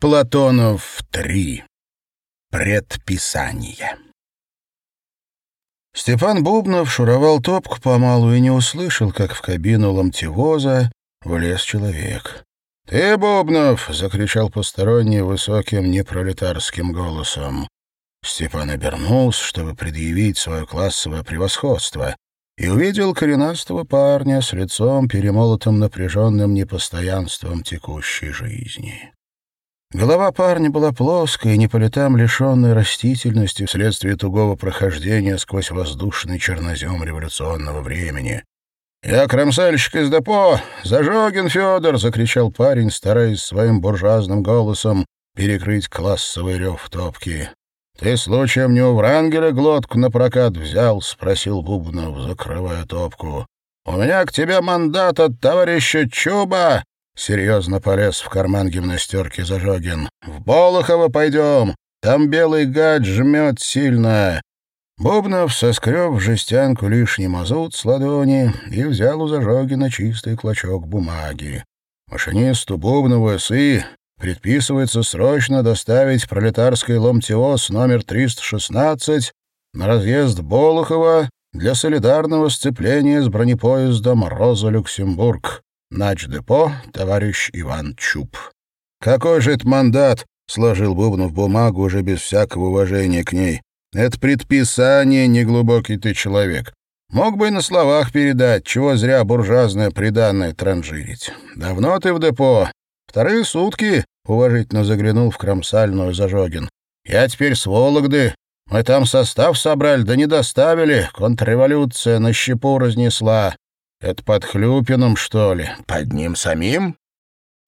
Платонов 3. Предписание. Степан Бубнов шуровал топку помалу и не услышал, как в кабину ломтевоза влез человек. «Ты, Бубнов!» — закричал посторонний высоким непролетарским голосом. Степан обернулся, чтобы предъявить свое классовое превосходство, и увидел коренастого парня с лицом, перемолотым напряженным непостоянством текущей жизни. Голова парня была плоская не по летам лишенной растительности вследствие тугого прохождения сквозь воздушный чернозем революционного времени. «Я кромсальщик из депо! Зажогин Федор!» — закричал парень, стараясь своим буржуазным голосом перекрыть классовый рев топки. «Ты случаем не у Врангеля глотку на прокат взял?» — спросил Бубнов, закрывая топку. «У меня к тебе мандат от товарища Чуба!» Серьезно полез в карман гимнастерки Зажогин. «В Болохово пойдем! Там белый гад жмет сильно!» Бубнов соскреб в жестянку лишний мазут с ладони и взял у Зажогина чистый клочок бумаги. Машинисту Бубнову СИ предписывается срочно доставить пролетарский ломтиоз номер 316 на разъезд Болохова для солидарного сцепления с бронепоездом «Роза-Люксембург». Начдепо, товарищ Иван Чуб. «Какой же это мандат?» — сложил Бубнов бумагу уже без всякого уважения к ней. «Это предписание, неглубокий ты человек. Мог бы и на словах передать, чего зря буржуазное приданное транжирить. Давно ты в депо? Вторые сутки?» — уважительно заглянул в кромсальную Зажогин. «Я теперь с Вологды. Мы там состав собрали, да не доставили. Контрреволюция на щепу разнесла. Это под Хлюпиным, что ли? Под ним самим?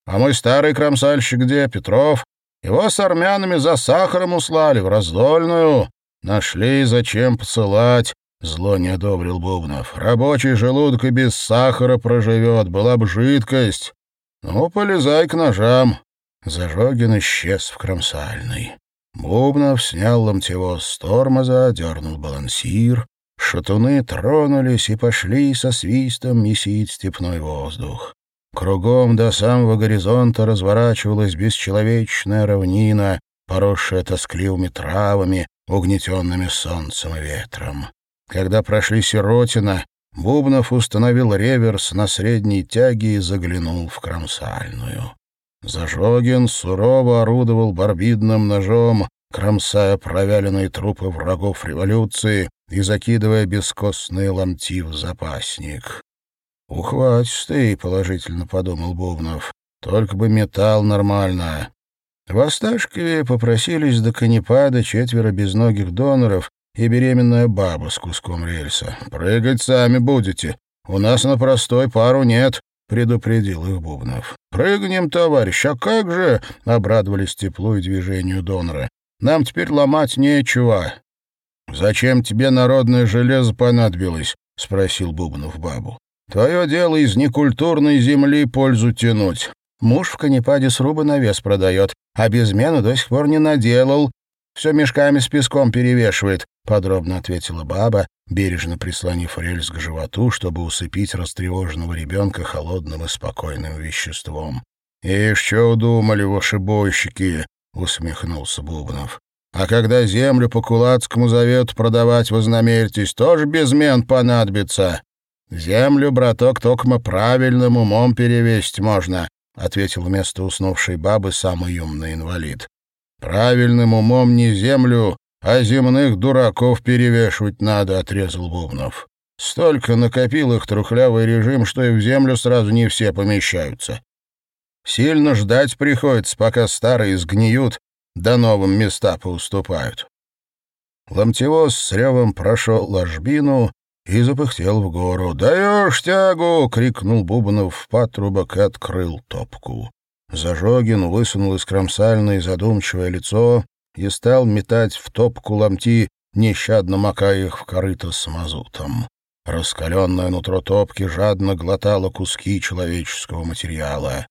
А мой старый кромсальщик где, Петров? Его с армянами за сахаром услали, в раздольную. Нашли, зачем посылать. Зло не одобрил Бубнов. Рабочий желудок и без сахара проживет, была бы жидкость. Ну, полезай к ножам. Зажогин исчез в кромсальной. Бубнов снял ломтево с тормоза, дернул балансир. Шатуны тронулись и пошли со свистом месить степной воздух. Кругом до самого горизонта разворачивалась бесчеловечная равнина, поросшая тоскливыми травами, угнетенными солнцем и ветром. Когда прошли Сиротина, Бубнов установил реверс на средней тяге и заглянул в кромсальную. Зажогин сурово орудовал барбидным ножом, кромсая провяленные трупы врагов революции, и закидывая бескостные ломти в запасник. «Ухватистый», — положительно подумал Бубнов, — «только бы металл нормально». В Осташкове попросились до канипада четверо безногих доноров и беременная баба с куском рельса. «Прыгать сами будете. У нас на простой пару нет», — предупредил их Бубнов. «Прыгнем, товарищ, а как же?» — обрадовались теплу и движению донора. «Нам теперь ломать нечего. «Зачем тебе народное железо понадобилось?» — спросил Бубнов бабу. «Твое дело из некультурной земли пользу тянуть. Муж в канипаде срубы на вес продает, а безмену до сих пор не наделал. Все мешками с песком перевешивает», — подробно ответила баба, бережно прислонив рельс к животу, чтобы усыпить растревоженного ребенка холодным и спокойным веществом. «И что удумали ваши бойщики?» — усмехнулся Бубнов. А когда землю по Кулацкому завету продавать вознамеритесь, тоже безмен понадобится. Землю, браток, токмо правильным умом перевесить можно, — ответил вместо уснувшей бабы самый умный инвалид. Правильным умом не землю, а земных дураков перевешивать надо, — отрезал Бубнов. Столько накопил их трухлявый режим, что и в землю сразу не все помещаются. Сильно ждать приходится, пока старые сгниют, да новым места поуступают. Ломтевоз с ревом прошел ложбину и запыхтел в гору. «Даешь тягу!» — крикнул Бубнов в патрубок и открыл топку. Зажогин высунул из кромсальной задумчивое лицо и стал метать в топку ломти, нещадно макая их в корыто с мазутом. Раскаленное нутро топки жадно глотало куски человеческого материала.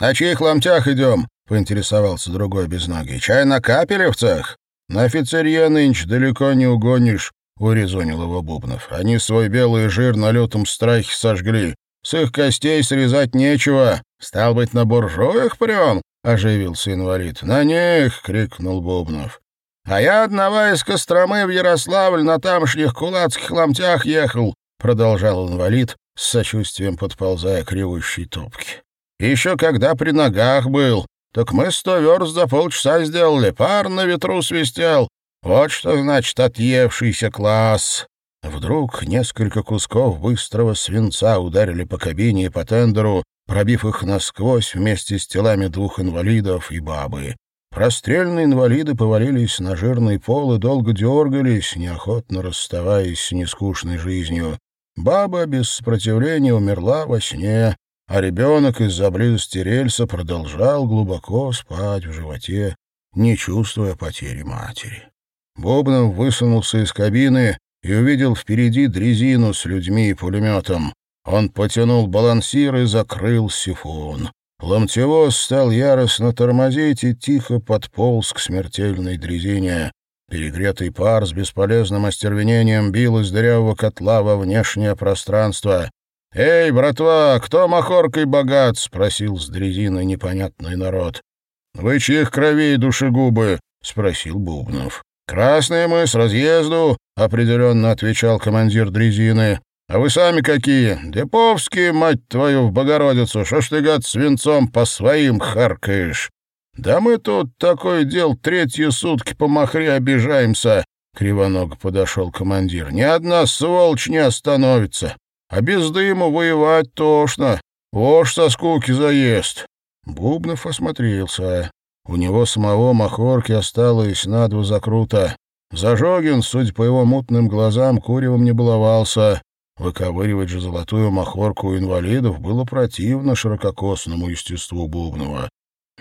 «На чьих ломтях идем?» — поинтересовался другой безногий. «Чай на капелевцах? На офицерье нынче далеко не угонишь», — урезонил его Бубнов. «Они свой белый жир на лютом страхе сожгли. С их костей срезать нечего. Стал быть, на буржуях прям?» — оживился инвалид. «На них!» — крикнул Бубнов. «А я одного из Костромы в Ярославль на тамошних кулацких ломтях ехал», — продолжал инвалид, с сочувствием подползая к ревущей топке. «Еще когда при ногах был, так мы сто верст за полчаса сделали, пар на ветру свистел. Вот что значит отъевшийся класс». Вдруг несколько кусков быстрого свинца ударили по кабине и по тендеру, пробив их насквозь вместе с телами двух инвалидов и бабы. Прострельные инвалиды повалились на жирный пол и долго дергались, неохотно расставаясь с нескучной жизнью. Баба без сопротивления умерла во сне, а ребенок из-за близости рельса продолжал глубоко спать в животе, не чувствуя потери матери. Бобнов высунулся из кабины и увидел впереди дрезину с людьми и пулеметом. Он потянул балансир и закрыл сифон. Ломтевоз стал яростно тормозить и тихо подполз к смертельной дрезине. Перегретый пар с бесполезным остервенением бил из дырявого котла во внешнее пространство. «Эй, братва, кто махоркой богат?» — спросил с дрезины непонятный народ. «Вы чьих кровей душегубы?» — спросил Бубнов. «Красные мы, с разъезду», — определенно отвечал командир дрезины. А вы сами какие? Деповские, мать твою, в Богородицу. Что ж ты, гад, свинцом по своим харкаешь? Да мы тут такое дел третьи сутки по махре обижаемся. Кривоног подошел командир. Ни одна сволочь не остановится. А без дыму воевать тошно. Вож со скуки заест. Бубнов осмотрелся. У него самого махорки осталось на закрута. Зажогин, судя по его мутным глазам, куревом не баловался. Выковыривать же золотую махорку у инвалидов было противно ширококосному естеству Бубнова.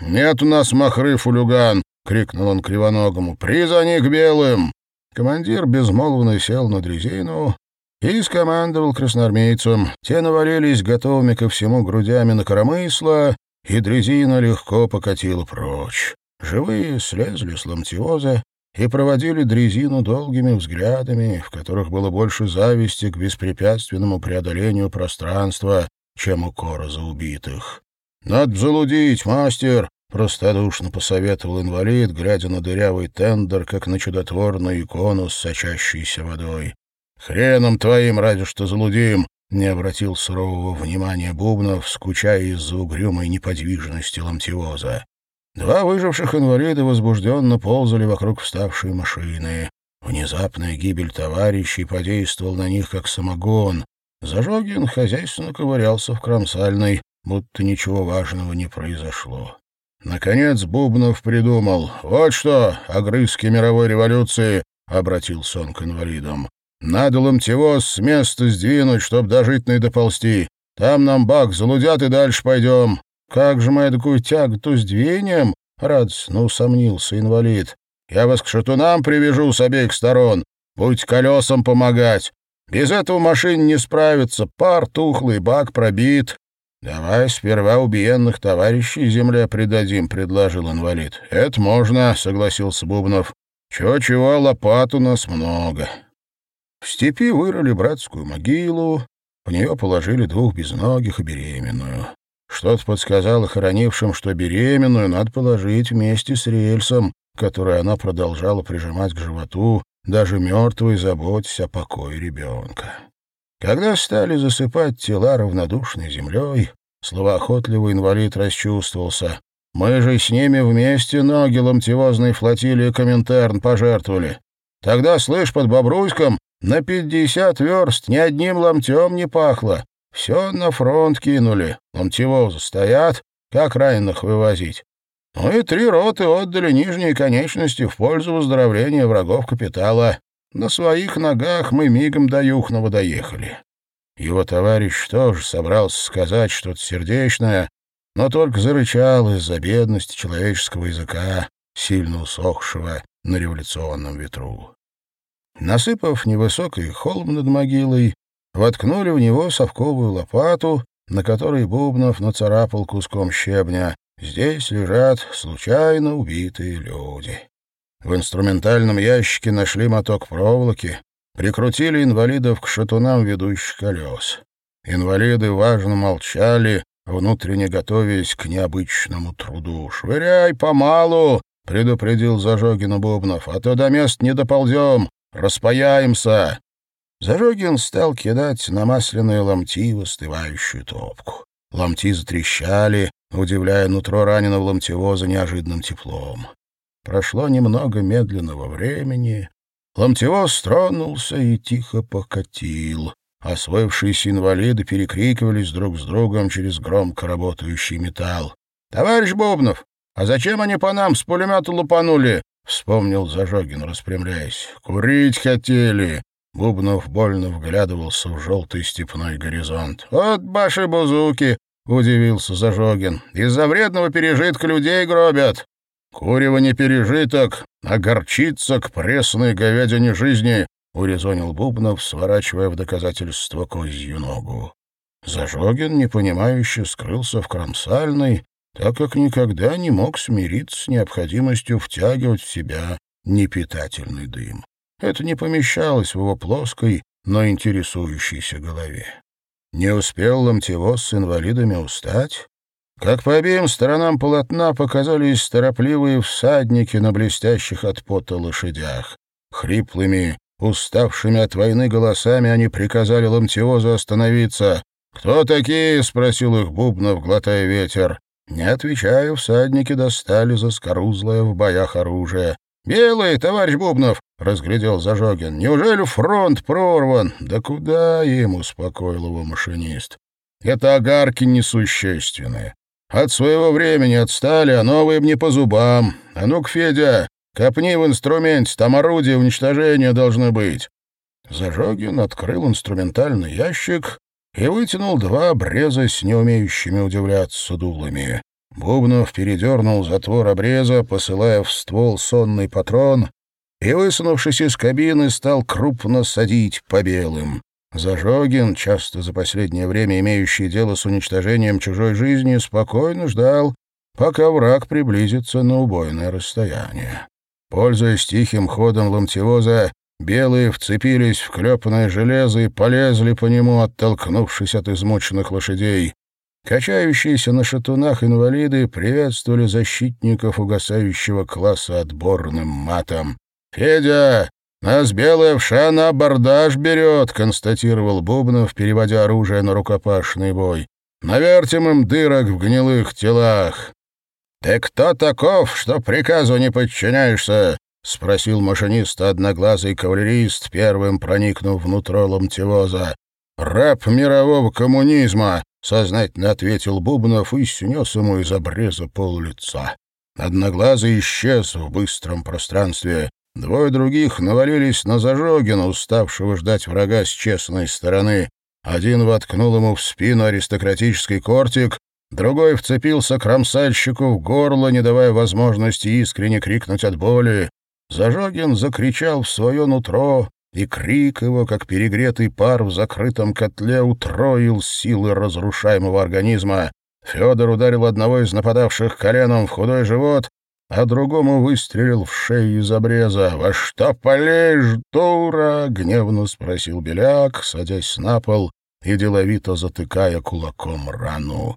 «Нет у нас махры, фулюган!» — крикнул он кривоногому. «Призони к белым!» Командир безмолвно сел на дрезину и скомандовал красноармейцам. Те навалились готовыми ко всему грудями на коромысло, и дрезина легко покатила прочь. Живые слезли с ломтиоза и проводили дрезину долгими взглядами, в которых было больше зависти к беспрепятственному преодолению пространства, чем укора за убитых. «Надо залудить, мастер!» — простодушно посоветовал инвалид, глядя на дырявый тендер, как на чудотворную икону с сочащейся водой. «Хреном твоим ради что залудим!» — не обратил сурового внимания Бубнов, скучая из-за угрюмой неподвижности ломтивоза. Два выживших инвалида возбужденно ползали вокруг вставшей машины. Внезапная гибель товарищей подействовал на них, как самогон. Зажогин хозяйственно ковырялся в кромсальной, будто ничего важного не произошло. Наконец Бубнов придумал. «Вот что, огрызки мировой революции!» — обратился он к инвалидам. «Надо ломтевоз с места сдвинуть, чтоб дожитный доползти. Там нам бак залудят и дальше пойдем. «Как же мы эдакую тяготу сдвинем?» — радостно усомнился инвалид. «Я вас к шатунам привяжу с обеих сторон. Будь колесам помогать. Без этого машин не справится. Пар тухлый, бак пробит. «Давай сперва убиенных товарищей земле придадим», — предложил инвалид. «Это можно», — согласился Бубнов. «Чего-чего, лопат у нас много». В степи вырыли братскую могилу, в нее положили двух безногих и беременную. Что-то подсказало хоронившим, что беременную надо положить вместе с рельсом, который она продолжала прижимать к животу, даже мертвой заботясь о покое ребенка. Когда стали засыпать тела равнодушной землей, словоохотливый инвалид расчувствовался. Мы же с ними вместе ноги ломтевозной флотилии Коминтерн пожертвовали. Тогда, слышь, под Бобруйском на пятьдесят верст ни одним ломтем не пахло. Все на фронт кинули. Ломтевозы стоят, как раненых вывозить. Ну и три роты отдали нижние конечности в пользу выздоровления врагов капитала. На своих ногах мы мигом до Юхнова доехали. Его товарищ тоже собрался сказать что-то сердечное, но только зарычал из-за бедности человеческого языка, сильно усохшего на революционном ветру. Насыпав невысокий холм над могилой, воткнули в него совковую лопату, на которой Бубнов нацарапал куском щебня. Здесь лежат случайно убитые люди. В инструментальном ящике нашли моток проволоки, прикрутили инвалидов к шатунам ведущих колес. Инвалиды важно молчали, внутренне готовясь к необычному труду. «Швыряй помалу!» — предупредил Зажогину Бубнов. «А то до мест не доползем, распаяемся!» Зажогин стал кидать на масляные ломти в остывающую топку. Ломти затрещали, удивляя нутро раненого ломтевоза неожиданным теплом. Прошло немного медленного времени. Ломтевоз тронулся и тихо покатил. Освоившиеся инвалиды перекрикивались друг с другом через громко работающий металл. «Товарищ Бубнов, а зачем они по нам с пулемета лупанули?» — вспомнил Зажогин, распрямляясь. «Курить хотели!» Бубнов больно вглядывался в желтый степной горизонт. «Вот баши бузуки!» — удивился Зажогин. «Из-за вредного пережитка людей гробят. Курево не пережиток, а горчица к пресной говядине жизни», — урезонил Бубнов, сворачивая в доказательство козью ногу. Зажогин, непонимающе, скрылся в кромсальной, так как никогда не мог смириться с необходимостью втягивать в себя непитательный дым. Это не помещалось в его плоской, но интересующейся голове. Не успел Ломтевоз с инвалидами устать, как по обеим сторонам полотна показались торопливые всадники на блестящих от пота лошадях. Хриплыми, уставшими от войны голосами они приказали Ломтевозу остановиться. «Кто такие?» — спросил их Бубнов, глотая ветер. Не отвечая, всадники достали заскорузлое в боях оружие. «Белый, товарищ Бубнов!» — разглядел Зажогин. «Неужели фронт прорван?» «Да куда им?» — успокоил его машинист. «Это огарки несущественные. От своего времени отстали, а новые мне по зубам. А ну-ка, Федя, копни в инструменте, там орудие уничтожения должно быть». Зажогин открыл инструментальный ящик и вытянул два обреза с неумеющими удивляться дулами. Бубнов передернул затвор обреза, посылая в ствол сонный патрон, и, высунувшись из кабины, стал крупно садить по белым. Зажогин, часто за последнее время имеющий дело с уничтожением чужой жизни, спокойно ждал, пока враг приблизится на убойное расстояние. Пользуясь тихим ходом ломтевоза, белые вцепились в клепанное железо и полезли по нему, оттолкнувшись от измученных лошадей. Качающиеся на шатунах инвалиды приветствовали защитников угасающего класса отборным матом. «Федя, нас белая вша на абордаж берет», — констатировал Бубнов, переводя оружие на рукопашный бой. «Навертим им дырок в гнилых телах». «Ты кто таков, что приказу не подчиняешься?» — спросил машинист одноглазый кавалерист, первым проникнув внутрь ломтевоза. «Раб мирового коммунизма», сознательно ответил Бубнов и снес ему из обреза пол лица. Одноглазый исчез в быстром пространстве. Двое других навалились на Зажогина, уставшего ждать врага с честной стороны. Один воткнул ему в спину аристократический кортик, другой вцепился кромсальщику в горло, не давая возможности искренне крикнуть от боли. Зажогин закричал в свое нутро, и крик его, как перегретый пар в закрытом котле, утроил силы разрушаемого организма. Федор ударил одного из нападавших коленом в худой живот, а другому выстрелил в шею из обреза. «Во что полежь, дура?» — гневно спросил Беляк, садясь на пол и деловито затыкая кулаком рану.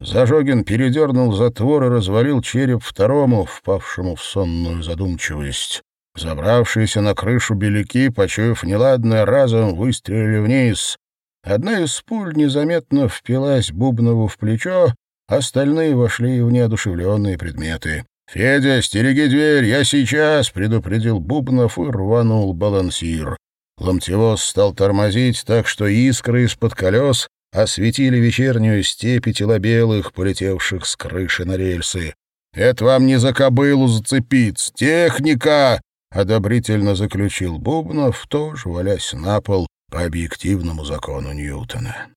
Зажогин передернул затвор и развалил череп второму, впавшему в сонную задумчивость. Забравшиеся на крышу беляки, почуяв неладное, разом выстрелили вниз. Одна из пуль незаметно впилась Бубнову в плечо, остальные вошли в неодушевленные предметы. «Федя, стереги дверь, я сейчас!» — предупредил Бубнов и рванул балансир. Ломтевоз стал тормозить так, что искры из-под колес осветили вечернюю степь и тела белых, полетевших с крыши на рельсы. «Это вам не за кобылу зацепиться! Техника!» одобрительно заключил Бубнов, тоже валясь на пол по объективному закону Ньютона.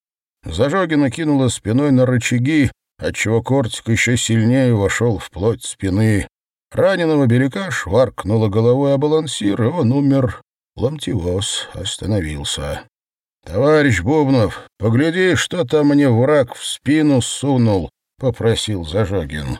Зажогина кинула спиной на рычаги, отчего кортик еще сильнее вошел в плоть спины. Раненого беляка шваркнула головой о балансир, и он умер. Ломтивоз остановился. — Товарищ Бубнов, погляди, что там мне враг в спину сунул, — попросил Зажогин.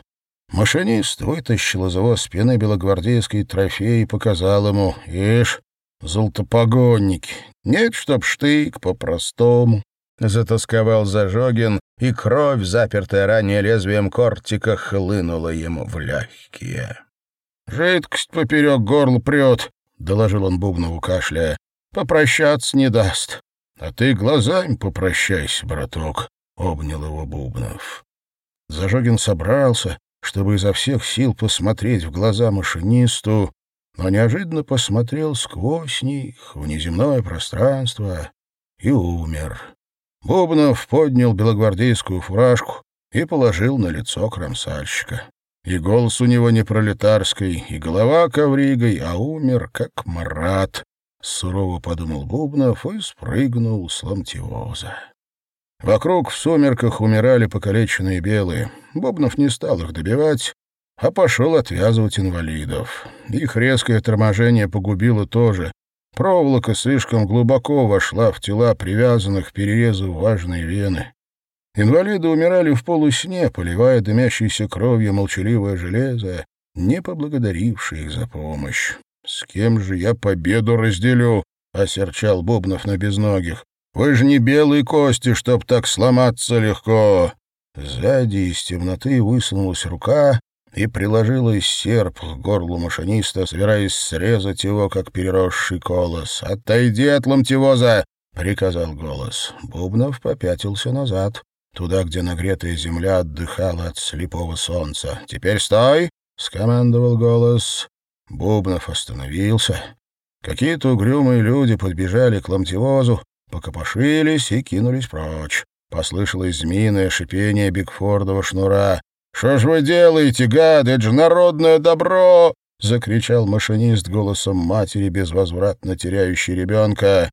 Машинист вытащил из его спины белогвардейский трофей и показал ему. «Ишь, золотопогонники! Нет, чтоб штык по-простому!» — затасковал Зажогин, и кровь, запертая ранее лезвием кортика, хлынула ему в легкие. «Жидкость поперек горла прет», — доложил он Бубнову кашляя. «Попрощаться не даст». «А ты глазами попрощайся, браток», — обнял его Бубнов. Зажогин собрался, чтобы изо всех сил посмотреть в глаза машинисту, но неожиданно посмотрел сквозь них в неземное пространство и умер. Бубнов поднял белогвардейскую фуражку и положил на лицо кромсальщика. И голос у него не пролетарский, и голова ковригой, а умер, как Марат. Сурово подумал Бубнов и спрыгнул с ломтевоза. Вокруг в сумерках умирали покалеченные белые. Бубнов не стал их добивать, а пошел отвязывать инвалидов. Их резкое торможение погубило тоже. Проволока слишком глубоко вошла в тела привязанных, перерезав важные вены. Инвалиды умирали в полусне, поливая дымящейся кровью молчаливое железо, не поблагодарившие их за помощь. «С кем же я победу разделю?» — осерчал Бубнов на безногих. Вы же не белые кости, чтоб так сломаться легко. Сзади из темноты высунулась рука и приложилась серп к горлу машиниста, собираясь срезать его, как переросший колос. «Отойди от ломтевоза!» — приказал голос. Бубнов попятился назад, туда, где нагретая земля отдыхала от слепого солнца. «Теперь стой!» — скомандовал голос. Бубнов остановился. Какие-то угрюмые люди подбежали к ломтевозу, покопошились и кинулись прочь. Послышалось змеиное шипение Бигфордова шнура. «Что ж вы делаете, гады? Это же народное добро!» — закричал машинист голосом матери, безвозвратно теряющей ребенка.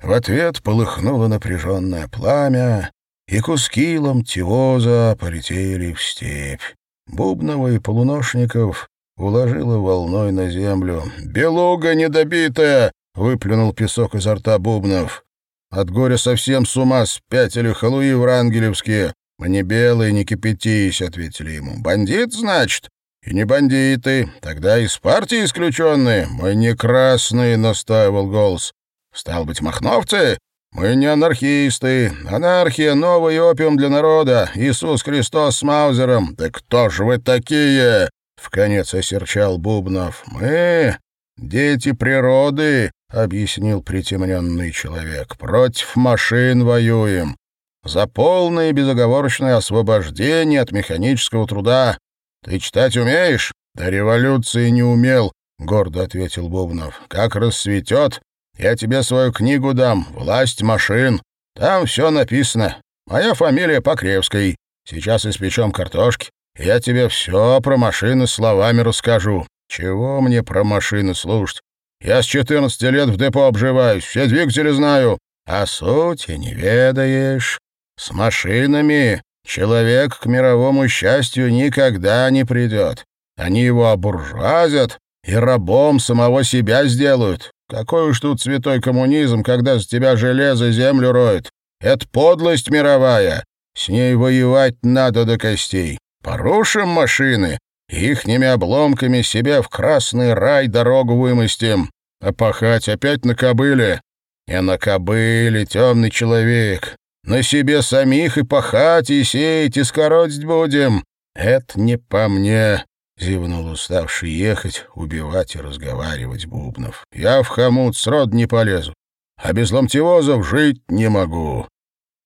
В ответ полыхнуло напряженное пламя, и куски ломтивоза полетели в степь. Бубнова и полуношников уложила волной на землю. «Белуга недобитая!» — выплюнул песок изо рта Бубнов. От горя совсем с ума спятили халуи врангелевские. Мы не белые, не кипятись, — ответили ему. Бандит, значит? И не бандиты. Тогда из партии исключенные. Мы не красные, — настаивал голос. Стал быть, махновцы? Мы не анархисты. Анархия — новый опиум для народа. Иисус Христос с Маузером. Да кто же вы такие? В конец осерчал Бубнов. Мы дети природы, — объяснил притемненный человек. «Против машин воюем. За полное безоговорочное освобождение от механического труда. Ты читать умеешь?» «До революции не умел», — гордо ответил Бубнов. «Как рассветет, я тебе свою книгу дам «Власть машин». Там все написано. Моя фамилия Покревский. Сейчас испечем картошки. Я тебе все про машины словами расскажу. Чего мне про машины слушать? Я с четырнадцати лет в депо обживаюсь, все двигатели знаю, а сути не ведаешь. С машинами человек к мировому счастью никогда не придет. Они его обуржуазят и рабом самого себя сделают. Какой уж тут святой коммунизм, когда с тебя железо землю роет. Это подлость мировая. С ней воевать надо до костей. Порушим машины, Ихними обломками себе в красный рай дорогу вымостим. А пахать опять на кобыле? И на кобыле, темный человек. На себе самих и пахать, и сеять, и скоротить будем. Это не по мне, — зевнул уставший ехать, убивать и разговаривать Бубнов. Я в хомут срод не полезу, а без ломтевозов жить не могу.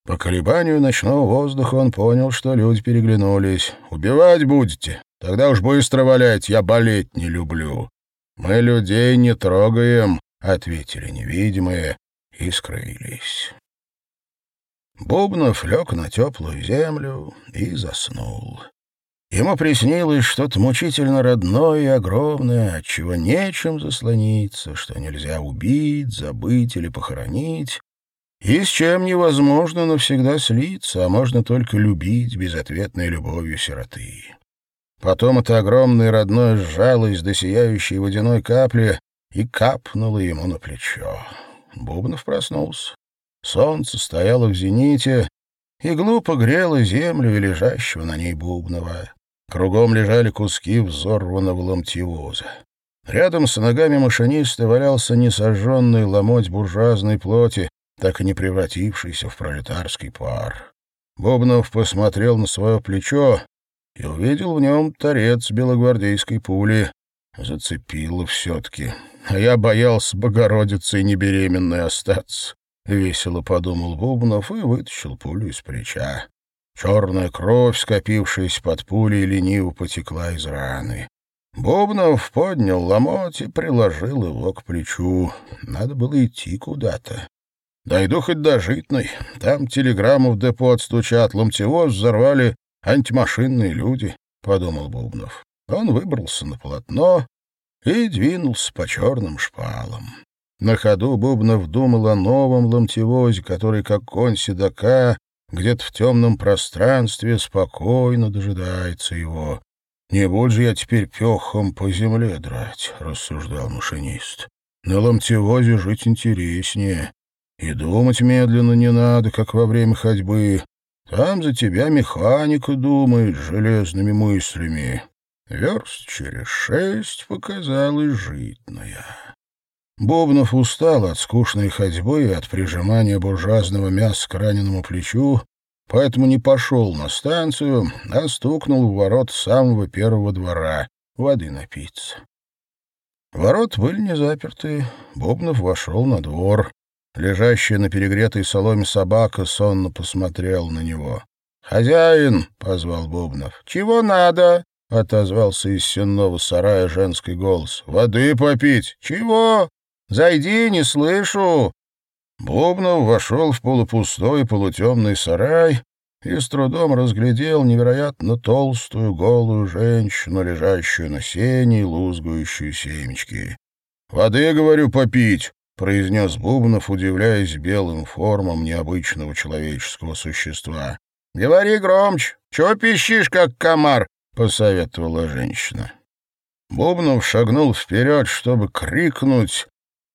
По колебанию ночного воздуха он понял, что люди переглянулись. «Убивать будете? Тогда уж быстро валять, я болеть не люблю. Мы людей не трогаем, ответили невидимые и скрылись. Бубнов лег на теплую землю и заснул. Ему приснилось что-то мучительно родное и огромное, от чего нечем заслониться, что нельзя убить, забыть или похоронить, и с чем невозможно навсегда слиться, а можно только любить безответной любовью сироты. Потом это огромное родное сжалось до сияющей водяной капли и капнуло ему на плечо. Бубнов проснулся. Солнце стояло в зените и глупо грело землю и лежащего на ней Бубнова. Кругом лежали куски взорванного ломтивоза. Рядом с ногами машиниста валялся несожженный ломоть буржуазной плоти, так и не превратившийся в пролетарский пар. Бобнов посмотрел на свое плечо и увидел в нем торец белогвардейской пули. Зацепило все-таки. А я боялся Богородицей небеременной остаться. Весело подумал Бубнов и вытащил пулю из плеча. Черная кровь, скопившаяся под пулей, лениво потекла из раны. Бубнов поднял ломоть и приложил его к плечу. Надо было идти куда-то. Дойду хоть до Житной. Там телеграмму в депо отстучат, ломтевоз взорвали антимашинные люди, — подумал Бубнов. Он выбрался на полотно и двинулся по черным шпалам. На ходу Бубнов думал о новом ломтевозе, который, как конь седока, где-то в темном пространстве спокойно дожидается его. «Не будь же я теперь пехом по земле драть», — рассуждал машинист. «На ломтевозе жить интереснее. И думать медленно не надо, как во время ходьбы. Там за тебя механика думает железными мыслями. Верст через шесть показалась житная. Бобнов устал от скучной ходьбы и от прижимания буржуазного мяса к раненому плечу, поэтому не пошел на станцию, а стукнул в ворот самого первого двора воды напиться. Ворот были не заперты. Бобнов вошел на двор. Лежащая на перегретой соломе собака сонно посмотрел на него. «Хозяин!» — позвал Бубнов. «Чего надо?» — отозвался из сенного сарая женский голос. «Воды попить!» «Чего?» «Зайди, не слышу!» Бубнов вошел в полупустой полутемный сарай и с трудом разглядел невероятно толстую голую женщину, лежащую на сене и лузгающую семечки. «Воды, говорю, попить!» — произнес Бубнов, удивляясь белым формам необычного человеческого существа. — Говори громче. Чего пищишь, как комар? — посоветовала женщина. Бубнов шагнул вперед, чтобы крикнуть,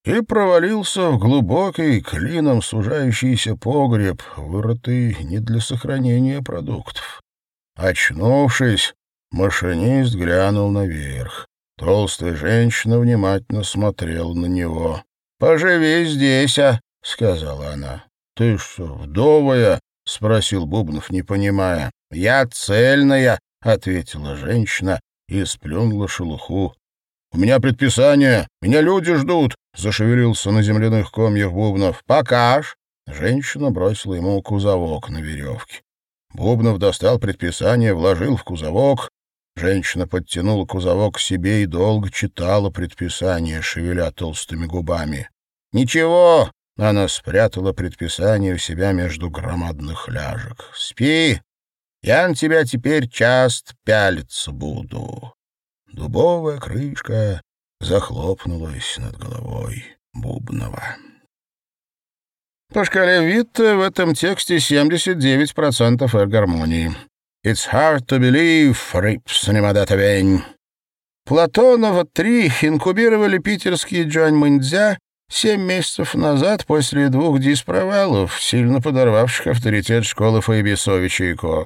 и провалился в глубокий, клином сужающийся погреб, вырытый не для сохранения продуктов. Очнувшись, машинист глянул наверх. Толстая женщина внимательно смотрела на него. «Поживи здесь, а», — сказала она. «Ты что, вдовая?» — спросил Бубнов, не понимая. «Я цельная», — ответила женщина и сплюнула шелуху. «У меня предписание, меня люди ждут», — зашевелился на земляных комьях Бубнов. «Покаж». Женщина бросила ему кузовок на веревке. Бубнов достал предписание, вложил в кузовок. Женщина подтянула кузовок к себе и долго читала предписание, шевеля толстыми губами. «Ничего!» — она спрятала предписание у себя между громадных ляжек. «Спи! Я на тебя теперь часто пялиться буду». Дубовая крышка захлопнулась над головой Бубнова. По шкале Витта в этом тексте 79% эр-гармонии. It's hard to believe, Рипс Немадата Платонова три инкубировали питерские Джань Мэнцзя семь месяцев назад после двух диспровалов, сильно подорвавших авторитет школы Фаебисовича и Ко.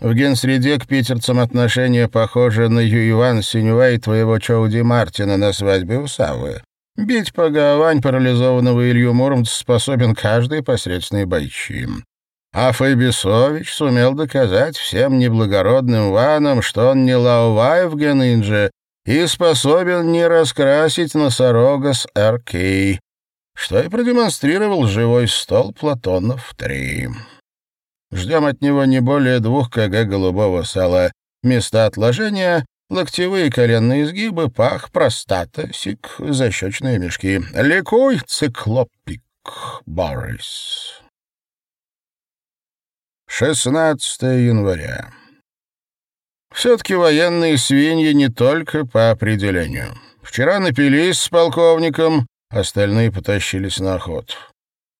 В генсреде к питерцам отношение похоже на Юиван Синьва и твоего Чоуди Мартина на свадьбе у Савы. Бить по гавань парализованного Илью Муромца способен каждый посредственный бойчим. А Файбисович сумел доказать всем неблагородным ванам, что он не Лаувай в Генинже и способен не раскрасить носорога с РК, что и продемонстрировал живой стол Платонов-3. Ждем от него не более двух кг голубого сала. Места отложения — локтевые коленные изгибы, пах, простата, сик, защечные мешки. Ликуй, циклопик, Борис. 16 января. Все-таки военные свиньи не только по определению. Вчера напились с полковником, остальные потащились на охоту.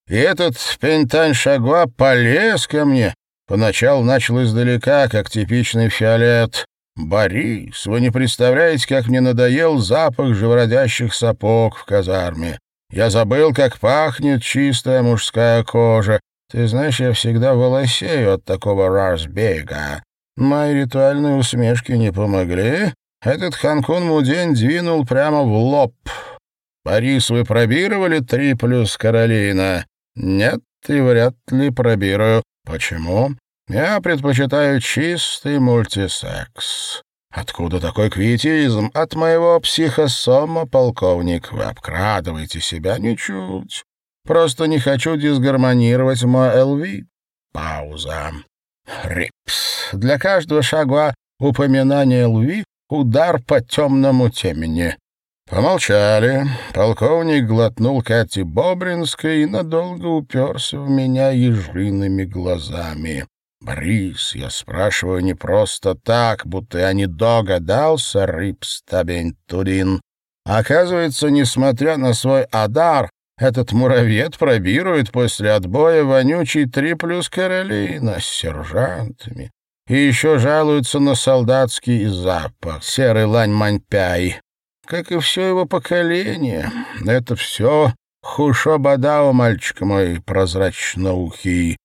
И этот Пентань Шагуа полез ко мне. Поначалу начал издалека, как типичный фиолет. «Борис, вы не представляете, как мне надоел запах живородящих сапог в казарме. Я забыл, как пахнет чистая мужская кожа, ты знаешь, я всегда волосею от такого разбега. Мои ритуальные усмешки не помогли. Этот Ханкун Мудень двинул прямо в лоб. Борис, вы пробировали три плюс Каролина? Нет, и вряд ли пробирую. Почему? Я предпочитаю чистый мультисекс. Откуда такой квиетизм? От моего психосома, полковник. Вы обкрадываете себя ничуть. Просто не хочу дисгармонировать мой ЛВ. Пауза. Рипс. Для каждого шага упоминания ЛВ удар по темному темени. Помолчали. Полковник глотнул Кати Бобринской и надолго уперся в меня ежиными глазами. «Борис, я спрашиваю не просто так, будто я не догадался, Рипс Табентудин. Оказывается, несмотря на свой адар, этот муравьед пробирует после отбоя вонючий три плюс Каролина с сержантами. И еще жалуется на солдатский запах, серый лань маньпяй. Как и все его поколение, это все хушо бадао, мальчик мой прозрачноухий.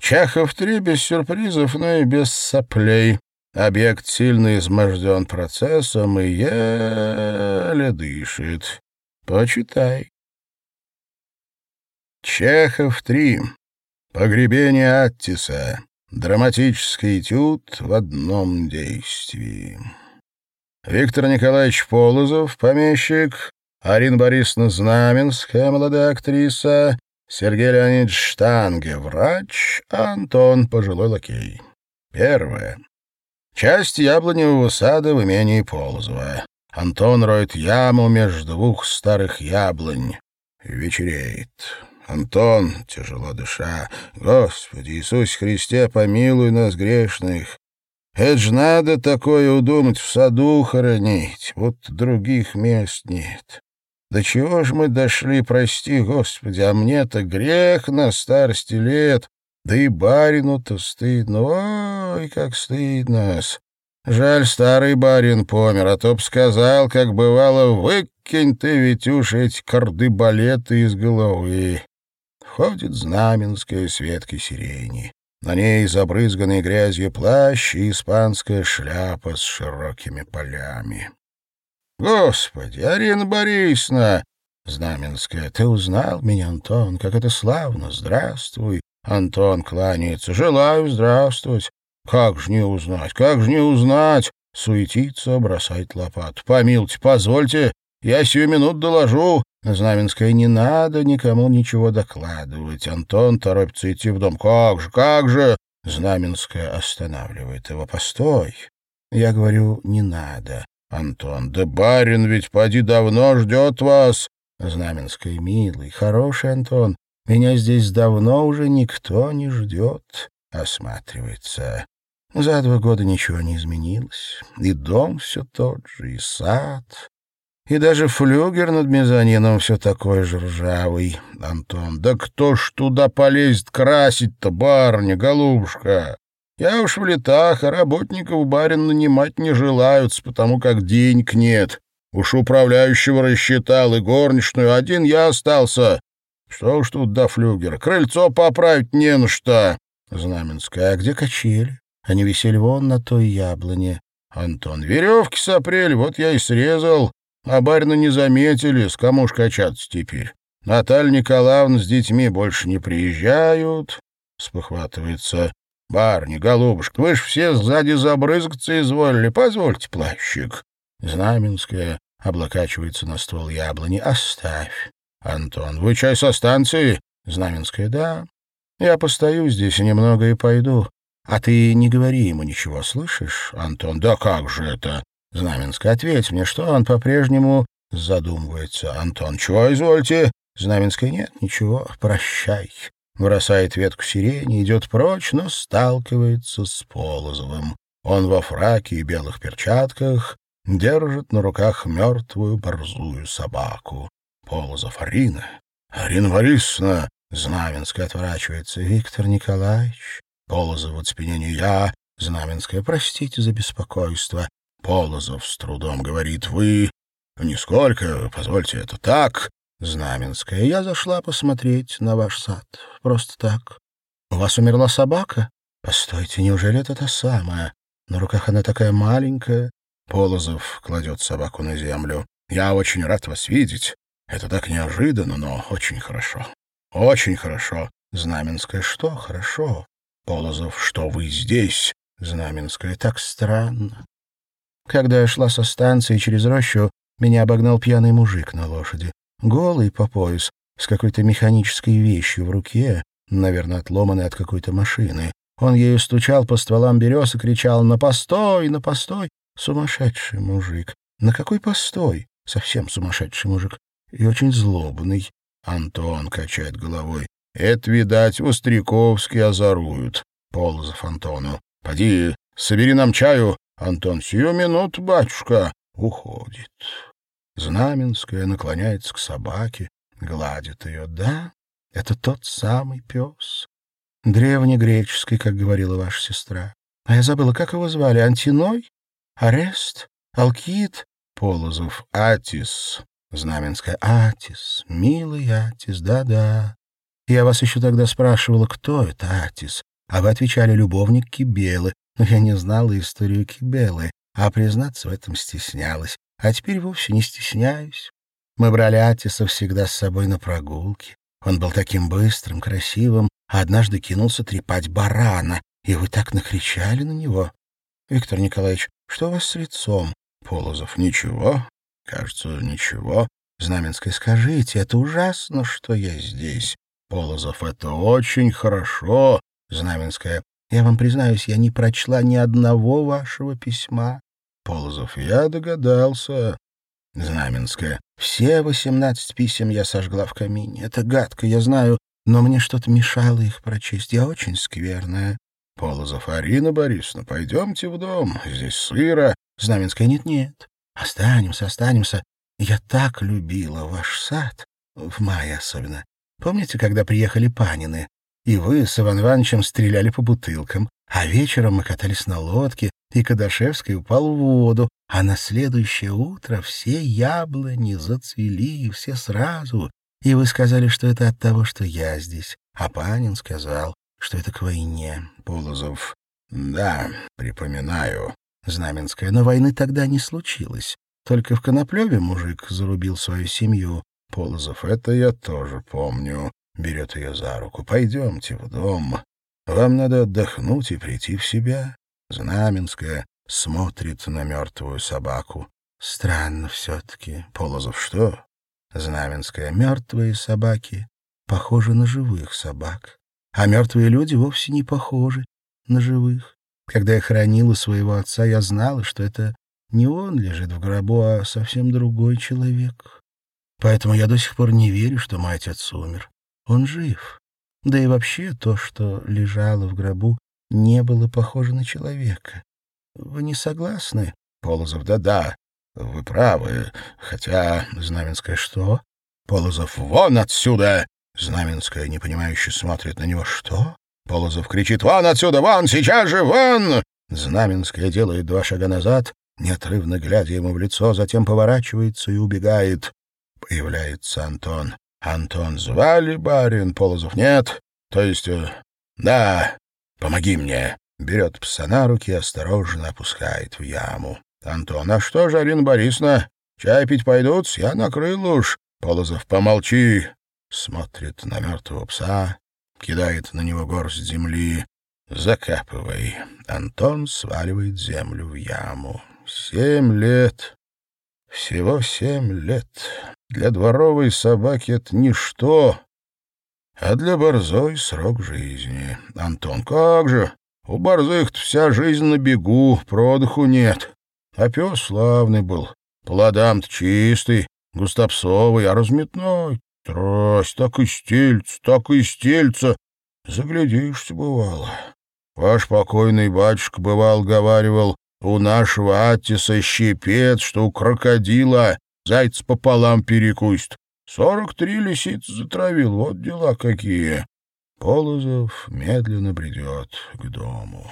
Чехов три без сюрпризов, но и без соплей. Объект сильно изможден процессом и еле дышит. Почитай. Чехов 3. Погребение Аттиса. Драматический этюд в одном действии. Виктор Николаевич Полозов, помещик, Арина Борисовна Знаменская, молодая актриса, Сергей Леонидович Штанге, врач, Антон, пожилой лакей. Первое. Часть яблоневого сада в имении Полозова. Антон роет яму между двух старых яблонь. Вечереет. Антон, тяжело дыша, «Господи Иисус Христе, помилуй нас, грешных! Это ж надо такое удумать в саду хоронить, вот других мест нет. До чего ж мы дошли, прости, Господи, а мне-то грех на старости лет, да и барину-то стыдно, ой, как стыдно -с. Жаль, старый барин помер, а то б сказал, как бывало, выкинь ты, уж эти кардыбалеты из головы. Ходит знаменская с ветки сирени. На ней забрызганный грязью плащ и испанская шляпа с широкими полями. «Господи, Арина Борисовна!» Знаменская, ты узнал меня, Антон, как это славно. Здравствуй. Антон кланяется. Желаю здравствовать. Как же не узнать, как же не узнать? Суетиться, бросать лопату. Помилуйте, позвольте, я сию минут доложу. Знаменская, не надо никому ничего докладывать. Антон торопится идти в дом. Как же, как же? Знаменская останавливает его. Постой. Я говорю, не надо. Антон, да барин ведь поди давно ждет вас. Знаменская, милый, хороший Антон, меня здесь давно уже никто не ждет. Осматривается. За два года ничего не изменилось. И дом все тот же, и сад. И даже флюгер над мезонином все такой же ржавый. Антон, да кто ж туда полезет красить-то, барыня, голубушка? Я уж в летах, а работников барин нанимать не желаются, потому как денег нет. Уж управляющего рассчитал и горничную, один я остался. Что уж тут до флюгера, крыльцо поправить не на что. Знаменская, а где качели? Они висели вон на той яблоне. Антон, веревки сопрели, вот я и срезал. А барина не заметили, с кому ж качаться теперь. Наталья Николаевна с детьми больше не приезжают. Спохватывается. Барни, голубушка, вы ж все сзади забрызгаться изволили. Позвольте, плащик. Знаменская облокачивается на ствол яблони. Оставь. Антон, вы чай со станции? Знаменская, да. Я постою здесь немного и пойду. А ты не говори ему ничего, слышишь? Антон, да как же это? Знаменская, ответь мне, что он по-прежнему задумывается. Антон, чего извольте? Знаменская, нет, ничего, прощай. Бросает ветку сирени, идет прочь, но сталкивается с Полозовым. Он во фраке и белых перчатках держит на руках мертвую борзую собаку. Полозов Арина. Арина Борисовна. Знаменская отворачивается. Виктор Николаевич. Полозов в оцепенении. Я. Знаменская. Простите за беспокойство. Полозов с трудом говорит, вы... Нисколько, позвольте, это так. Знаменская, я зашла посмотреть на ваш сад. Просто так. У вас умерла собака? Постойте, неужели это та самая? На руках она такая маленькая. Полозов кладет собаку на землю. Я очень рад вас видеть. Это так неожиданно, но очень хорошо. Очень хорошо. Знаменская, что хорошо? Полозов, что вы здесь? Знаменская, так странно. Когда я шла со станции через рощу, меня обогнал пьяный мужик на лошади, голый по пояс, с какой-то механической вещью в руке, наверное, отломанной от какой-то машины. Он ею стучал по стволам берез и кричал «На постой! На постой!» Сумасшедший мужик. На какой постой? Совсем сумасшедший мужик. И очень злобный. Антон качает головой. Это, видать, Востряковский озоруют. Полозов Антону. Поди, собери нам чаю. Антон, сию минут, батюшка. Уходит. Знаменская наклоняется к собаке, гладит ее. Да, это тот самый пес. Древнегреческий, как говорила ваша сестра. А я забыла, как его звали? Антиной? Арест? Алкид? Полозов. Атис. Знаменская. Атис. Милый Атис. Да-да. Я вас еще тогда спрашивала, кто это Атис. А вы отвечали, любовник Кибелы. Но я не знала историю Кибелы, а признаться в этом стеснялась. А теперь вовсе не стесняюсь. Мы брали Атиса всегда с собой на прогулки. Он был таким быстрым, красивым, а однажды кинулся трепать барана, и вы так накричали на него. Виктор Николаевич, что у вас с лицом? Полозов, ничего. Кажется, ничего. Знаменская, скажите, это ужасно, что я здесь. Полозов, это очень хорошо. Знаменская, я вам признаюсь, я не прочла ни одного вашего письма. Полозов, я догадался. Знаменская. Все восемнадцать писем я сожгла в камине. Это гадко, я знаю, но мне что-то мешало их прочесть. Я очень скверная. Полозов. Арина Борисовна, пойдемте в дом. Здесь сыро. Знаменская. Нет-нет. Останемся, останемся. Я так любила ваш сад. В мае особенно. Помните, когда приехали Панины? И вы с Иван Ивановичем стреляли по бутылкам. А вечером мы катались на лодке, и Кадашевский упал в воду, а на следующее утро все яблони зацвели, все сразу. И вы сказали, что это от того, что я здесь. А Панин сказал, что это к войне. Полозов. Да, припоминаю. Знаменская. Но войны тогда не случилось. Только в Коноплеве мужик зарубил свою семью. Полозов. Это я тоже помню. Берет ее за руку. Пойдемте в дом. Вам надо отдохнуть и прийти в себя. Знаменская смотрит на мертвую собаку. Странно все-таки. Полозов что? Знаменская. Мертвые собаки похожи на живых собак. А мертвые люди вовсе не похожи на живых. Когда я хранила своего отца, я знала, что это не он лежит в гробу, а совсем другой человек. Поэтому я до сих пор не верю, что мой отец умер. Он жив. Да и вообще то, что лежало в гробу, не было похоже на человека. Вы не согласны? Полозов, да-да, вы правы, хотя... Знаменская, что? Полозов, вон отсюда! Знаменская, непонимающе, смотрит на него. Что? Полозов кричит, вон отсюда, вон, сейчас же, вон! Знаменская делает два шага назад, неотрывно глядя ему в лицо, затем поворачивается и убегает. Появляется Антон. Антон звали барин, Полозов нет. То есть, э, да, помоги мне. Берет пса на руки и осторожно опускает в яму. Антон, а что же, Арина Борисовна, чай пить пойдут? Я накрыл уж. Полозов, помолчи. Смотрит на мертвого пса, кидает на него горсть земли. Закапывай. Антон сваливает землю в яму. Семь лет. Всего семь лет. Для дворовой собаки это ничто, а для борзой срок жизни. Антон, как же? У борзых вся жизнь на бегу, продыху нет. А пес славный был, плодам-то чистый, густопсовый, а разметной. Трасть, так и стельца, так и стельца. Заглядишься, бывало. Ваш покойный батюшка, бывал, говаривал, у нашего Аттиса щепет, что у крокодила зайца пополам перекусит. Сорок три лисицы затравил, вот дела какие. Полозов медленно бредет к дому.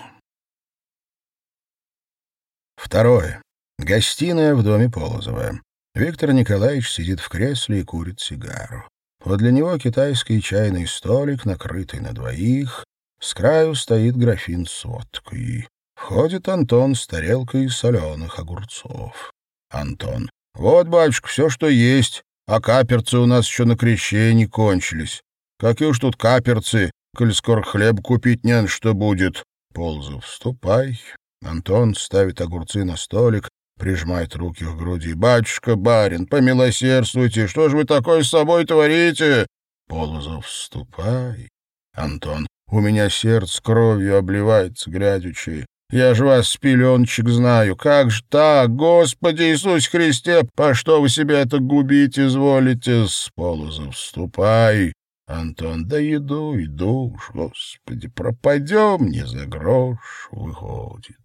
Второе. Гостиная в доме Полозова. Виктор Николаевич сидит в кресле и курит сигару. Подле него китайский чайный столик, накрытый на двоих. С краю стоит графин с водкой. Входит Антон с тарелкой соленых огурцов. Антон. «Вот, батюшка, все, что есть, а каперцы у нас еще на крещении кончились. Какие уж тут каперцы, коль скоро хлеб купить не что будет. Ползов, ступай. Антон ставит огурцы на столик, прижимает руки к груди. «Батюшка, барин, помилосердствуйте, что же вы такое с собой творите?» Полозов, ступай. Антон, у меня сердце кровью обливается грязючей. Я ж вас, пеленчик, знаю. Как ж так, Господи Иисус Христе, по что вы себя это губить изволите? С Полозов, ступай. Антон, да иду, иду уж, Господи, пропадем, не за грош выходит.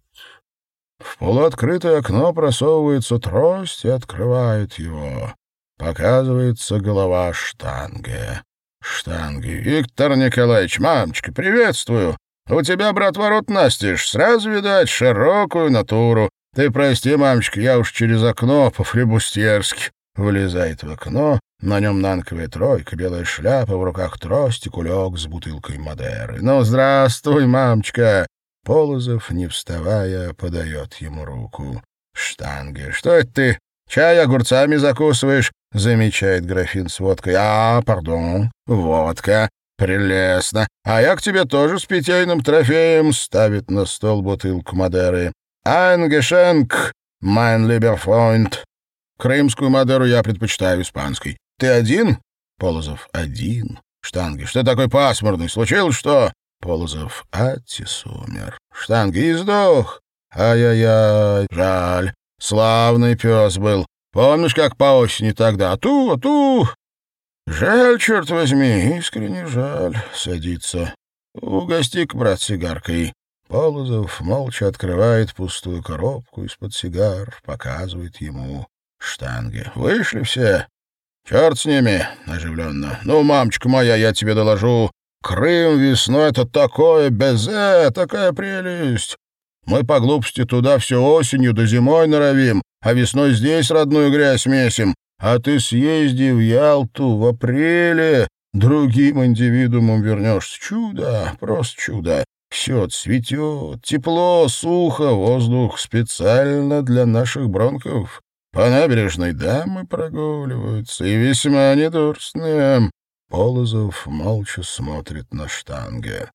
В полуоткрытое окно просовывается трость и открывает его. Показывается голова штанги. Штанги. «Виктор Николаевич, мамочка, приветствую. У тебя, брат, ворот настежь. Сразу, видать, широкую натуру. Ты прости, мамочка, я уж через окно по-флебустерски». Вылезает в окно, на нем нанковая тройка, белая шляпа, в руках трость и кулек с бутылкой Мадеры. «Ну, здравствуй, мамочка!» Полозов, не вставая, подает ему руку. «Штанги, что это ты? Чай огурцами закусываешь?» — замечает графин с водкой. «А, пардон, водка. Прелестно. А я к тебе тоже с питейным трофеем», — ставит на стол бутылку Мадеры. «Danke schön, mein lieber Freund. Крымскую Мадеру я предпочитаю испанской. Ты один?» Полозов. «Один. Штанги, что такой пасмурный? Случилось что?» Полозов. Атис умер. Штанги издох. Ай-яй-яй, жаль. Славный пес был. Помнишь, как по осени тогда? А ту, а ту. Жаль, черт возьми, искренне жаль. Садится. Угости-ка, брат, сигаркой. Полозов молча открывает пустую коробку из-под сигар, показывает ему штанги. Вышли все. Черт с ними, оживленно. Ну, мамочка моя, я тебе доложу. Крым весной — это такое безе, такая прелесть. Мы по глупости туда все осенью до зимой норовим, а весной здесь родную грязь месим. А ты съезди в Ялту в апреле, другим индивидуумом вернешься. Чудо, просто чудо. Все цветет, тепло, сухо, воздух специально для наших бронков. По набережной дамы прогуливаются, и весьма недурственные. Полозов молча смотрит на штанге.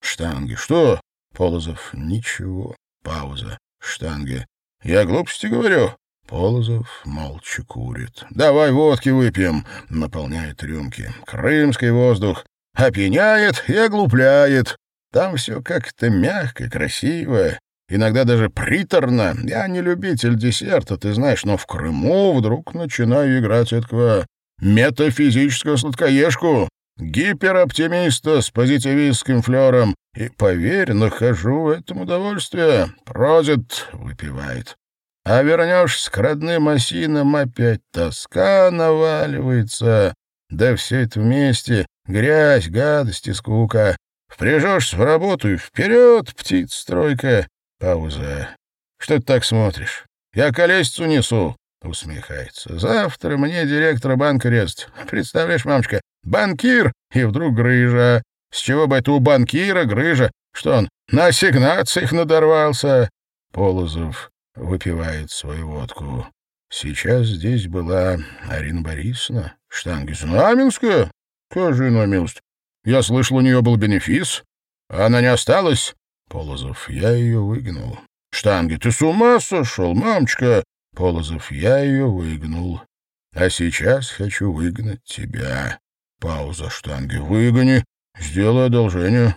Штанги. Что? Полозов. Ничего. Пауза. Штанге. Я глупости говорю. Полозов молча курит. «Давай водки выпьем», — наполняет рюмки. «Крымский воздух опьяняет и оглупляет. Там все как-то мягко, красиво, иногда даже приторно. Я не любитель десерта, ты знаешь, но в Крыму вдруг начинаю играть этого метафизическую сладкоежку, гипероптимиста с позитивистским флером. И, поверь, нахожу в этом удовольствие. Прозит выпивает. А вернешься к родным осинам, опять тоска наваливается. Да все это вместе — грязь, гадость и скука. Впряжешься в работу и вперед, птица-стройка. Пауза. Что ты так смотришь? Я колесицу несу. Усмехается. Завтра мне директора банка резать. Представляешь, мамочка, банкир и вдруг грыжа. С чего бы это у банкира грыжа? Что он, на ассигнациях надорвался? Полозов выпивает свою водку. Сейчас здесь была Арина Борисовна, штанги Знаменская. Скажи на милость. Я слышал, у нее был бенефис. Она не осталась? Полозов, я ее выгнал. Штанги, ты с ума сошел, мамочка? Полозов, я ее выгнал. А сейчас хочу выгнать тебя. Пауза штанги. Выгони. Сделай одолжение.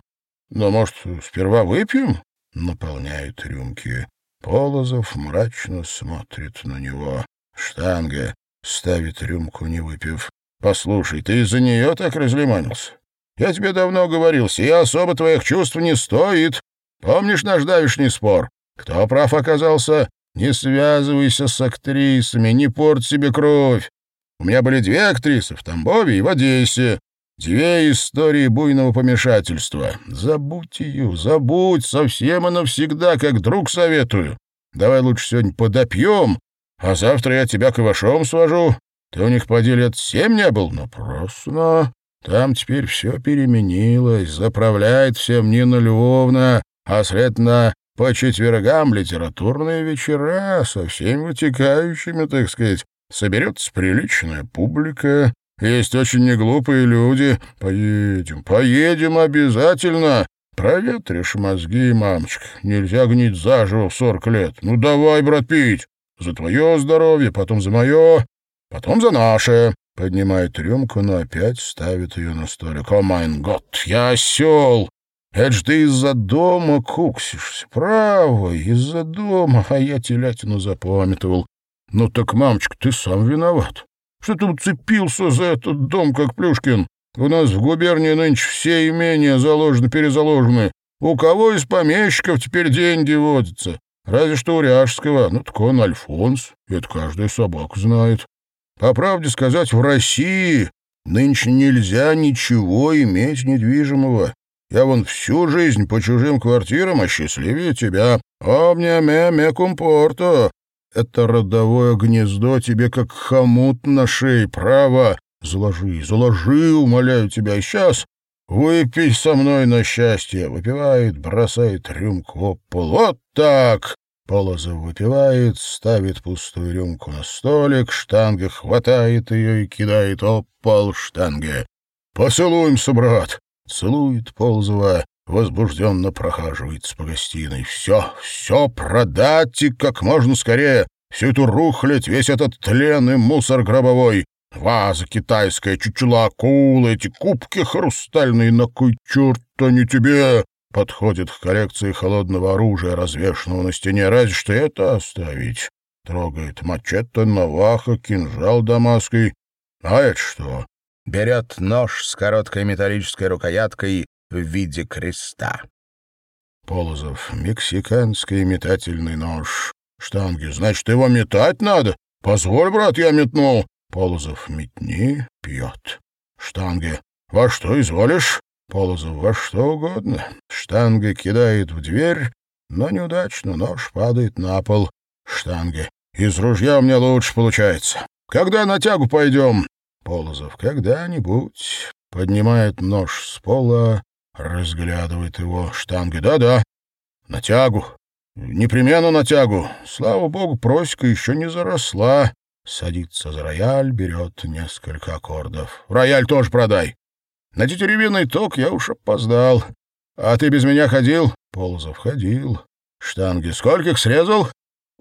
Но, может, сперва выпьем? Наполняет рюмки. Полозов мрачно смотрит на него. Штанга ставит рюмку, не выпив. «Послушай, ты из-за нее так разлиманился? Я тебе давно говорил, сия особо твоих чувств не стоит. Помнишь наш давишний спор? Кто прав оказался? Не связывайся с актрисами, не порть себе кровь. У меня были две актрисы в Тамбове и в Одессе. Две истории буйного помешательства. Забудь ее, забудь совсем и навсегда, как друг советую. Давай лучше сегодня подопьем, а завтра я тебя к Ивашом свожу. Ты у них поди лет семь не был? Напрасно. Там теперь все переменилось, заправляет всем Нина Львовна, а следно по четвергам литературные вечера со всеми вытекающими, так сказать. Соберется приличная публика, Есть очень неглупые люди. Поедем, поедем обязательно. Проветришь мозги, мамочка. Нельзя гнить заживо в сорок лет. Ну давай, брат, пить. За твое здоровье, потом за мое, потом за наше. Поднимает рюмку, но опять ставит ее на столик. О, майн год, я осел. Это ж ты из-за дома куксишься. Право, из-за дома, а я телятину запамятовал. Ну так, мамочка, ты сам виноват. Что ты уцепился за этот дом, как Плюшкин? У нас в губернии нынче все имения заложены-перезаложены. У кого из помещиков теперь деньги водятся? Разве что у Ряжского. Ну, так он Альфонс. Это каждая собака знает. По правде сказать, в России нынче нельзя ничего иметь недвижимого. Я вон всю жизнь по чужим квартирам, а счастливее тебя. Омня ме ме кумпорто. Это родовое гнездо тебе как хомут на шее, право. Заложи, заложи, умоляю тебя, сейчас выпей со мной на счастье. Выпивает, бросает рюмку об пол. Вот так. Полозов выпивает, ставит пустую рюмку на столик, штанга хватает ее и кидает об пол штанги. «Поцелуемся, брат!» Целует Ползова, возбужденно прохаживается по гостиной. «Все, все продать и как можно скорее! Всю эту рухлядь, весь этот тлен и мусор гробовой! Ваза китайская, чучела акулы, эти кубки хрустальные, на кой черт они тебе?» Подходит к коллекции холодного оружия, развешенного на стене. Разве что это оставить. Трогает мачете, наваха, кинжал дамасский. А это что? берет нож с короткой металлической рукояткой в виде креста. Полозов. Мексиканский метательный нож. Штанги. Значит, его метать надо? Позволь, брат, я метну. Полозов. Метни. Пьет. Штанги. Во что изволишь? Полозов. Во что угодно. Штанга кидает в дверь, но неудачно. Нож падает на пол. Штанги. Из ружья у меня лучше получается. Когда на тягу пойдем? Полозов. «Когда-нибудь...» Поднимает нож с пола, разглядывает его штанги. «Да-да, на тягу. Непременно на тягу. Слава богу, просека еще не заросла». Садится за рояль, берет несколько аккордов. «Рояль тоже продай. На тетеревиный ток я уж опоздал. А ты без меня ходил?» Полозов ходил. «Штанги скольких срезал?»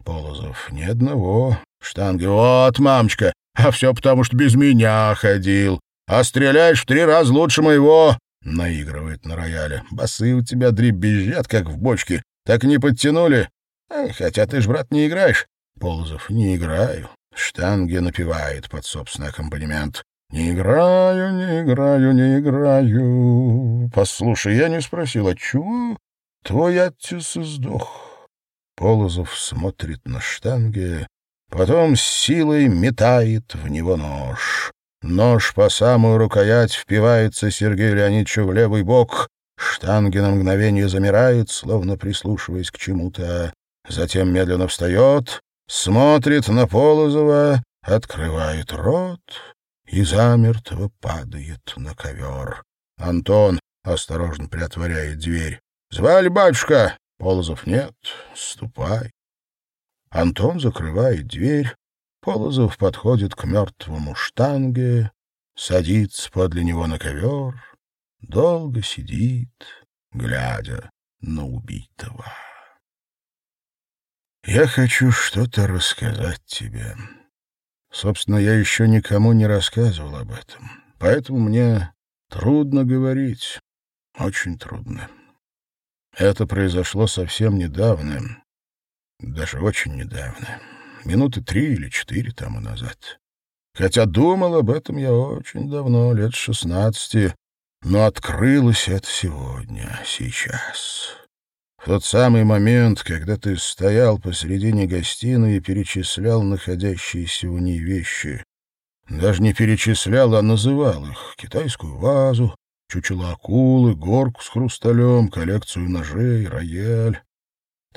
Полозов. «Ни одного». Штанги. «Вот, мамочка, а все потому, что без меня ходил. А стреляешь в три раза лучше моего!» Наигрывает на рояле. «Басы у тебя дребезжат, как в бочке. Так не подтянули? Хотя ты ж, брат, не играешь». Полозов. «Не играю». Штанги напевает под собственный аккомпанемент. «Не играю, не играю, не играю». «Послушай, я не спросил, а чего твой отец сдох?» Полозов смотрит на штанги, Потом силой метает в него нож. Нож по самую рукоять впивается Сергею Леонидовичу в левый бок. Штанги на мгновение замирают, словно прислушиваясь к чему-то. Затем медленно встает, смотрит на Полозова, открывает рот и замертво падает на ковер. Антон осторожно приотворяет дверь. «Звали батюшка?» Полозов «Нет, ступай». Антон закрывает дверь, Полозов подходит к мертвому штанге, садится подле него на ковер, долго сидит, глядя на убитого. Я хочу что-то рассказать тебе. Собственно, я еще никому не рассказывал об этом, поэтому мне трудно говорить, очень трудно. Это произошло совсем недавно, даже очень недавно. Минуты три или четыре тому назад. Хотя думал об этом я очень давно, лет шестнадцати, но открылось это сегодня, сейчас. В тот самый момент, когда ты стоял посредине гостиной и перечислял находящиеся в ней вещи. Даже не перечислял, а называл их. Китайскую вазу, чучело акулы, горку с хрусталем, коллекцию ножей, рояль.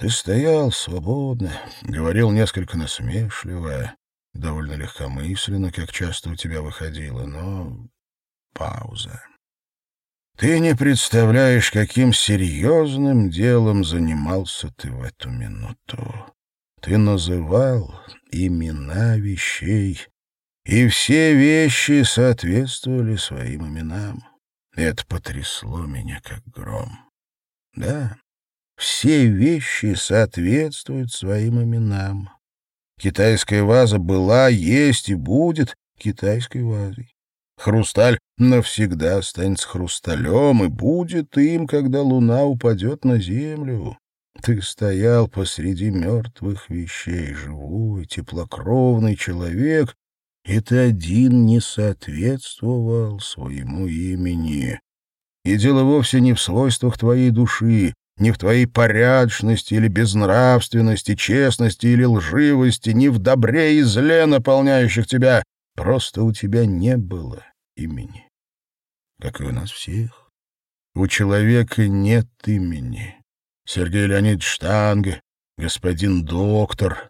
Ты стоял свободно, говорил несколько насмешливо, довольно легкомысленно, как часто у тебя выходило, но пауза. Ты не представляешь, каким серьезным делом занимался ты в эту минуту. Ты называл имена вещей, и все вещи соответствовали своим именам. Это потрясло меня, как гром. Да, все вещи соответствуют своим именам. Китайская ваза была, есть и будет китайской вазой. Хрусталь навсегда останется хрусталем и будет им, когда луна упадет на землю. Ты стоял посреди мертвых вещей, живой, теплокровный человек, и ты один не соответствовал своему имени. И дело вовсе не в свойствах твоей души, не в твоей порядочности или безнравственности, честности или лживости, не в добре и зле, наполняющих тебя. Просто у тебя не было имени, как и у нас всех. У человека нет имени. Сергей Леонидович Штанге, господин доктор,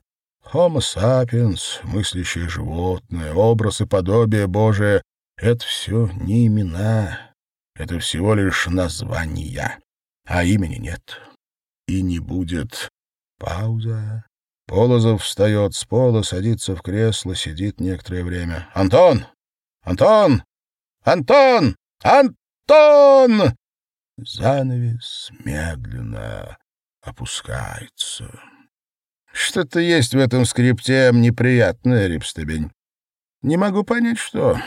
Homo sapiens, мыслящее животное, образ и подобие Божие — это все не имена, это всего лишь названия, а имени нет. И не будет. Пауза. Полозов встает с пола, садится в кресло, сидит некоторое время. «Антон! Антон! Антон! Антон!» Занавес медленно опускается. Что-то есть в этом скрипте неприятное, Рипстебень. Не могу понять, что.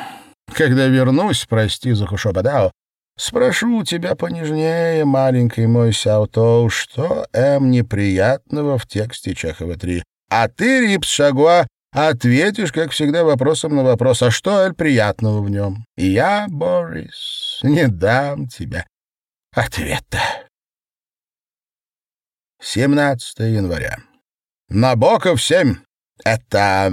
Когда вернусь, прости за Хушобадао, спрошу тебя понежнее, маленький мой Сяото, что М неприятного в тексте Чехова-3. А ты, Рипс Шагуа, ответишь, как всегда, вопросом на вопрос, а что Эль приятного в нем? Я, Борис, не дам тебе ответа. 17 января. Набоков 7 — это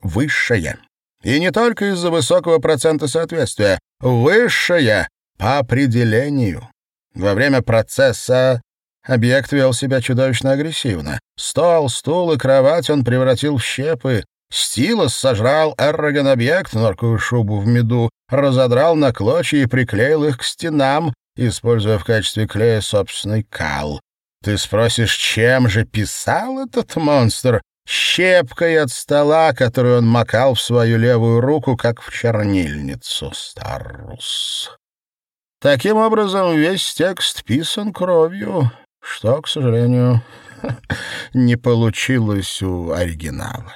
высшее. И не только из-за высокого процента соответствия. Высшее по определению. Во время процесса объект вел себя чудовищно агрессивно. Стол, стул и кровать он превратил в щепы. Стилос сожрал эрроген-объект, норковую шубу в меду, разодрал на клочья и приклеил их к стенам, используя в качестве клея собственный кал. Ты спросишь, чем же писал этот монстр? Щепкой от стола, которую он макал в свою левую руку, как в чернильницу, Старус. Таким образом, весь текст писан кровью, что, к сожалению, не получилось у оригинала.